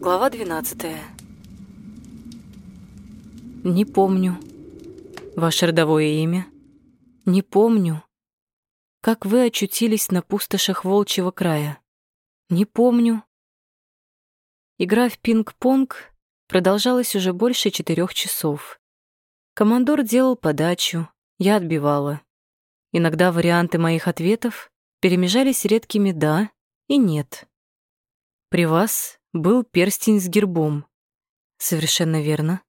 Глава 12. Не помню. Ваше родовое имя? Не помню. Как вы очутились на пустошах Волчьего края? Не помню. Игра в пинг-понг продолжалась уже больше четырех часов. Командор делал подачу, я отбивала. Иногда варианты моих ответов перемежались редкими «да» и «нет». При вас был перстень с гербом. Совершенно верно.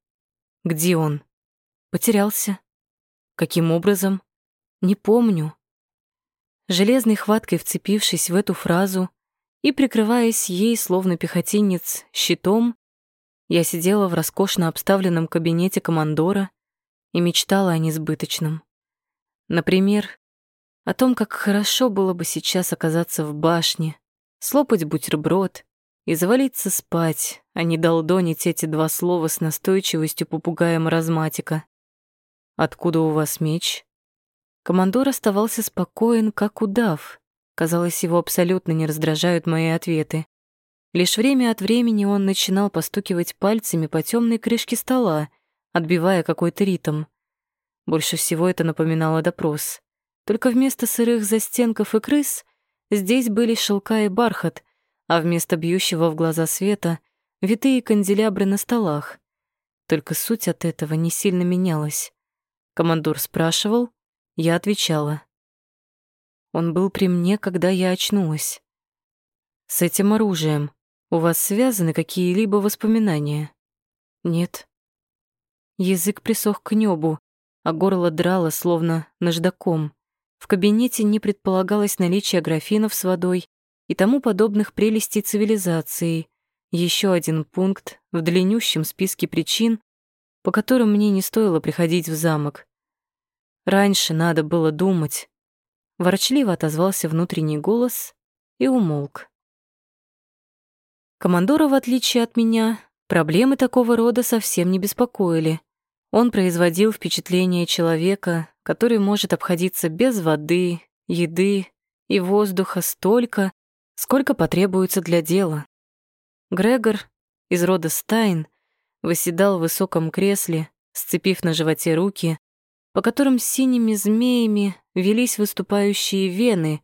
Где он? Потерялся. Каким образом? Не помню. Железной хваткой вцепившись в эту фразу и прикрываясь ей, словно пехотинец, щитом, я сидела в роскошно обставленном кабинете командора и мечтала о несбыточном. Например, о том, как хорошо было бы сейчас оказаться в башне, слопать бутерброд и завалиться спать, а не долдонить эти два слова с настойчивостью попугая-маразматика. «Откуда у вас меч?» Командор оставался спокоен, как удав. Казалось, его абсолютно не раздражают мои ответы. Лишь время от времени он начинал постукивать пальцами по темной крышке стола, отбивая какой-то ритм. Больше всего это напоминало допрос. Только вместо сырых застенков и крыс здесь были шелка и бархат, а вместо бьющего в глаза света — витые канделябры на столах. Только суть от этого не сильно менялась. Командор спрашивал, я отвечала. Он был при мне, когда я очнулась. С этим оружием у вас связаны какие-либо воспоминания? Нет. Язык присох к небу, а горло драло, словно наждаком. В кабинете не предполагалось наличие графинов с водой и тому подобных прелестей цивилизации. Еще один пункт в длиннющем списке причин, по которым мне не стоило приходить в замок. Раньше надо было думать. Ворчливо отозвался внутренний голос и умолк. Командора, в отличие от меня, проблемы такого рода совсем не беспокоили. Он производил впечатление человека, который может обходиться без воды, еды и воздуха столько, сколько потребуется для дела. Грегор из рода Стайн восседал в высоком кресле, сцепив на животе руки, по которым синими змеями велись выступающие вены,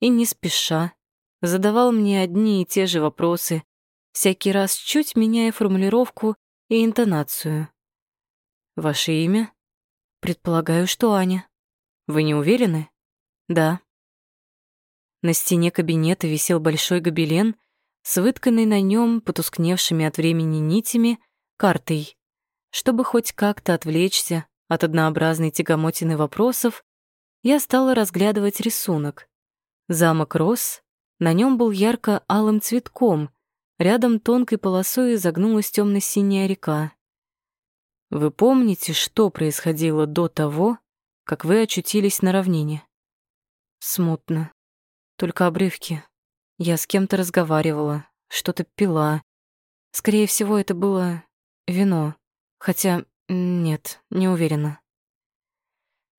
и не спеша задавал мне одни и те же вопросы, всякий раз чуть меняя формулировку и интонацию. «Ваше имя?» «Предполагаю, что Аня». «Вы не уверены?» «Да». На стене кабинета висел большой гобелен с вытканной на нем потускневшими от времени нитями картой. Чтобы хоть как-то отвлечься от однообразной тягомотины вопросов, я стала разглядывать рисунок. Замок рос, на нем был ярко-алым цветком, рядом тонкой полосой изогнулась темно синяя река. Вы помните, что происходило до того, как вы очутились на равнине? Смутно. Только обрывки. Я с кем-то разговаривала, что-то пила. Скорее всего, это было вино. Хотя, нет, не уверена.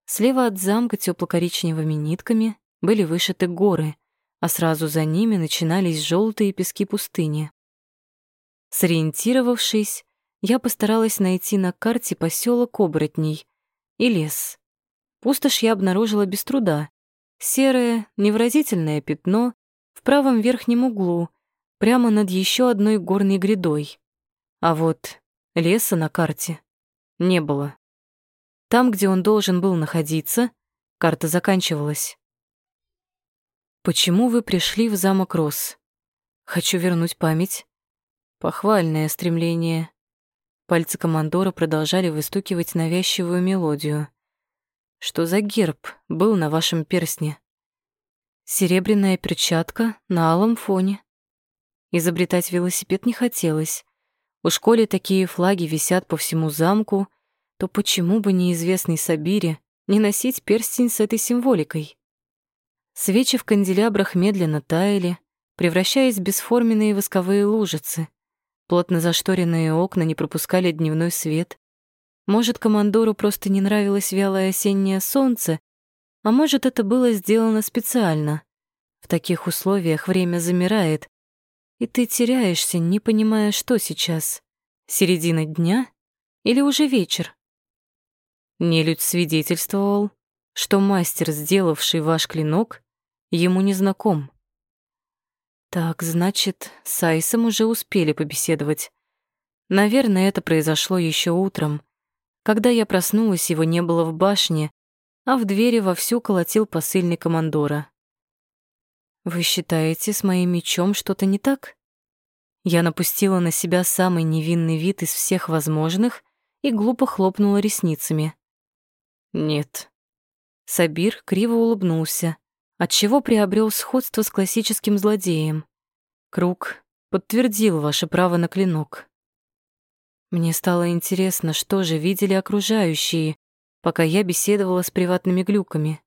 Слева от замка тёпло-коричневыми нитками были вышиты горы, а сразу за ними начинались желтые пески пустыни. Сориентировавшись, я постаралась найти на карте поселок Оборотней и лес. Пустошь я обнаружила без труда. Серое, невыразительное пятно в правом верхнем углу, прямо над еще одной горной грядой. А вот леса на карте не было. Там, где он должен был находиться, карта заканчивалась. «Почему вы пришли в замок Рос?» «Хочу вернуть память». Похвальное стремление. Пальцы командора продолжали выстукивать навязчивую мелодию. Что за герб был на вашем перстне? Серебряная перчатка на алом фоне. Изобретать велосипед не хотелось. У школе такие флаги висят по всему замку, то почему бы неизвестной Сабире не носить перстень с этой символикой? Свечи в канделябрах медленно таяли, превращаясь в бесформенные восковые лужицы. Плотно зашторенные окна не пропускали дневной свет. Может, командору просто не нравилось вялое осеннее солнце, а может, это было сделано специально. В таких условиях время замирает, и ты теряешься, не понимая, что сейчас. Середина дня или уже вечер? Нелюдь свидетельствовал, что мастер, сделавший ваш клинок, ему не знаком. Так, значит, с Айсом уже успели побеседовать. Наверное, это произошло еще утром. Когда я проснулась, его не было в башне, а в двери вовсю колотил посыльный командора. «Вы считаете, с моим мечом что-то не так?» Я напустила на себя самый невинный вид из всех возможных и глупо хлопнула ресницами. «Нет». Сабир криво улыбнулся, отчего приобрел сходство с классическим злодеем. Круг подтвердил ваше право на клинок. Мне стало интересно, что же видели окружающие, пока я беседовала с приватными глюками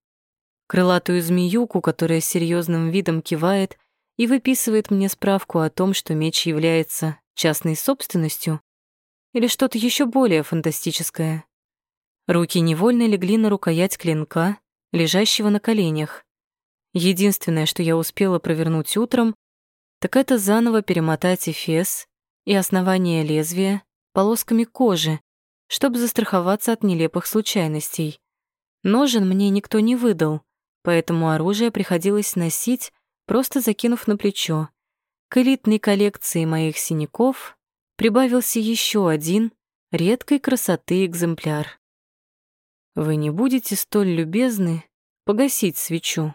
крылатую змеюку, которая серьезным видом кивает и выписывает мне справку о том, что меч является частной собственностью, или что-то еще более фантастическое. Руки невольно легли на рукоять клинка, лежащего на коленях. Единственное, что я успела провернуть утром, так это заново перемотать эфес и основание лезвия полосками кожи, чтобы застраховаться от нелепых случайностей. Ножен мне никто не выдал, поэтому оружие приходилось носить, просто закинув на плечо. К элитной коллекции моих синяков прибавился еще один редкой красоты экземпляр. «Вы не будете столь любезны погасить свечу?»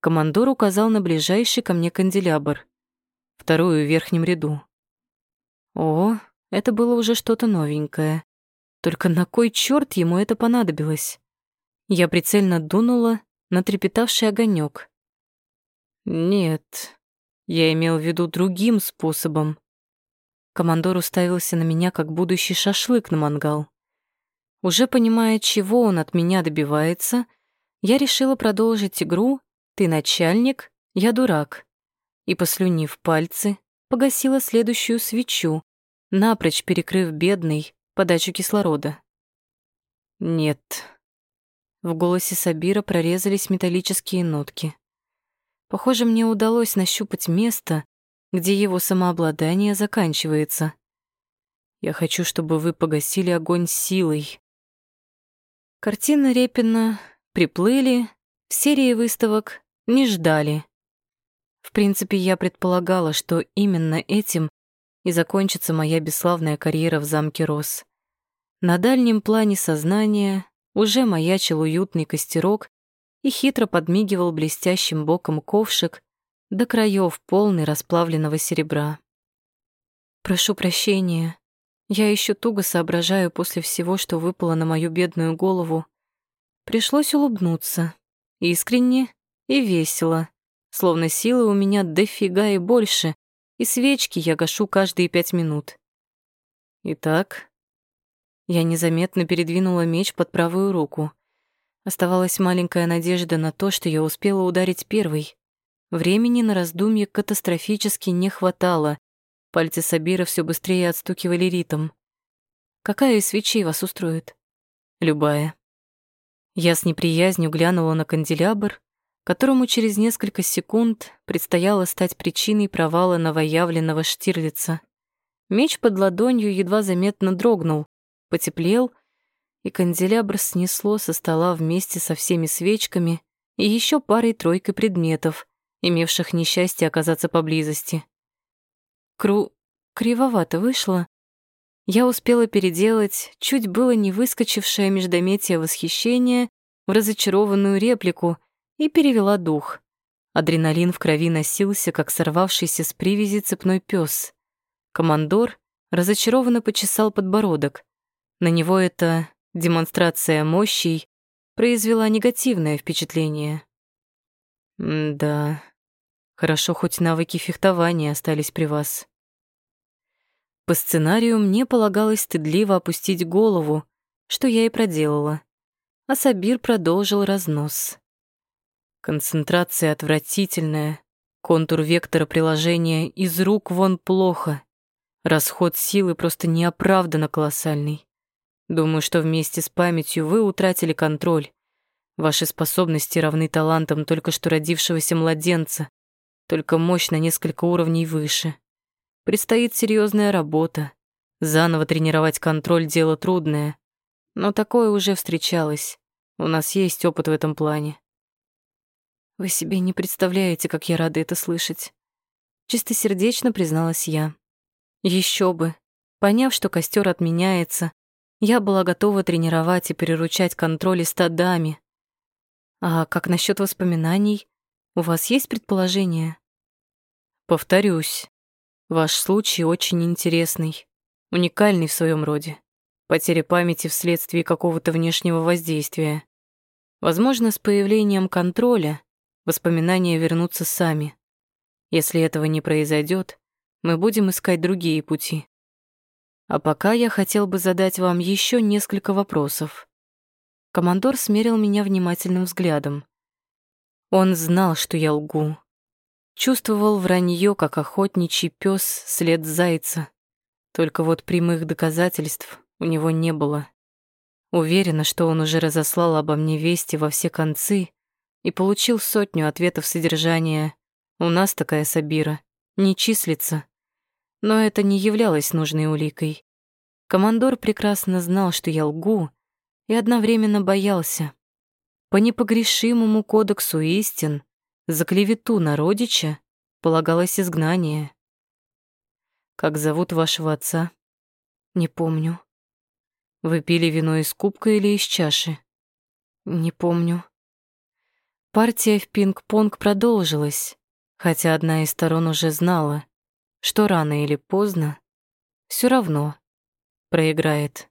Командор указал на ближайший ко мне канделябр, вторую в верхнем ряду. О, это было уже что-то новенькое. Только на кой черт ему это понадобилось? Я прицельно дунула на трепетавший огонек. «Нет, я имел в виду другим способом». Командор уставился на меня, как будущий шашлык на мангал. Уже понимая, чего он от меня добивается, я решила продолжить игру «Ты начальник, я дурак» и, послюнив пальцы, погасила следующую свечу, напрочь перекрыв бедный подачу кислорода. «Нет», в голосе Сабира прорезались металлические нотки. Похоже, мне удалось нащупать место, где его самообладание заканчивается. Я хочу, чтобы вы погасили огонь силой. Картины Репина приплыли, в серии выставок не ждали. В принципе, я предполагала, что именно этим и закончится моя бесславная карьера в замке Рос. На дальнем плане сознания уже маячил уютный костерок и хитро подмигивал блестящим боком ковшик до краев полный расплавленного серебра. «Прошу прощения, я еще туго соображаю после всего, что выпало на мою бедную голову. Пришлось улыбнуться, искренне и весело, словно силы у меня дофига и больше, и свечки я гашу каждые пять минут. Итак, я незаметно передвинула меч под правую руку. Оставалась маленькая надежда на то, что я успела ударить первой. Времени на раздумье катастрофически не хватало. Пальцы Сабира все быстрее отстукивали ритм. «Какая из свечей вас устроит?» «Любая». Я с неприязнью глянула на канделябр, которому через несколько секунд предстояло стать причиной провала новоявленного Штирлица. Меч под ладонью едва заметно дрогнул, потеплел, и канделябр снесло со стола вместе со всеми свечками и еще парой-тройкой предметов, имевших несчастье оказаться поблизости. Кру... кривовато вышло. Я успела переделать чуть было не выскочившее междометие восхищение в разочарованную реплику и перевела дух. Адреналин в крови носился, как сорвавшийся с привязи цепной пес. Командор разочарованно почесал подбородок. На него эта демонстрация мощей произвела негативное впечатление. «Да, хорошо, хоть навыки фехтования остались при вас». По сценарию мне полагалось стыдливо опустить голову, что я и проделала. А Сабир продолжил разнос. Концентрация отвратительная, контур вектора приложения из рук вон плохо. Расход силы просто неоправданно колоссальный. Думаю, что вместе с памятью вы утратили контроль. Ваши способности равны талантам только что родившегося младенца. только мощь на несколько уровней выше. Предстоит серьезная работа. Заново тренировать контроль — дело трудное. Но такое уже встречалось. У нас есть опыт в этом плане. Вы себе не представляете, как я рада это слышать. Чистосердечно призналась я. Еще бы. Поняв, что костер отменяется, я была готова тренировать и переручать контроль стадами. А как насчет воспоминаний? У вас есть предположения? Повторюсь, ваш случай очень интересный, уникальный в своем роде. Потеря памяти вследствие какого-то внешнего воздействия. Возможно, с появлением контроля воспоминания вернутся сами. Если этого не произойдет, мы будем искать другие пути. А пока я хотел бы задать вам еще несколько вопросов. Командор смерил меня внимательным взглядом. Он знал, что я лгу. Чувствовал вранье, как охотничий пес след зайца. Только вот прямых доказательств у него не было. Уверена, что он уже разослал обо мне вести во все концы и получил сотню ответов содержания «У нас такая Сабира, не числится». Но это не являлось нужной уликой. Командор прекрасно знал, что я лгу, и одновременно боялся. По непогрешимому кодексу истин за клевету на родича полагалось изгнание. «Как зовут вашего отца?» «Не помню». «Вы пили вино из кубка или из чаши?» «Не помню». Партия в пинг-понг продолжилась, хотя одна из сторон уже знала, что рано или поздно все равно проиграет.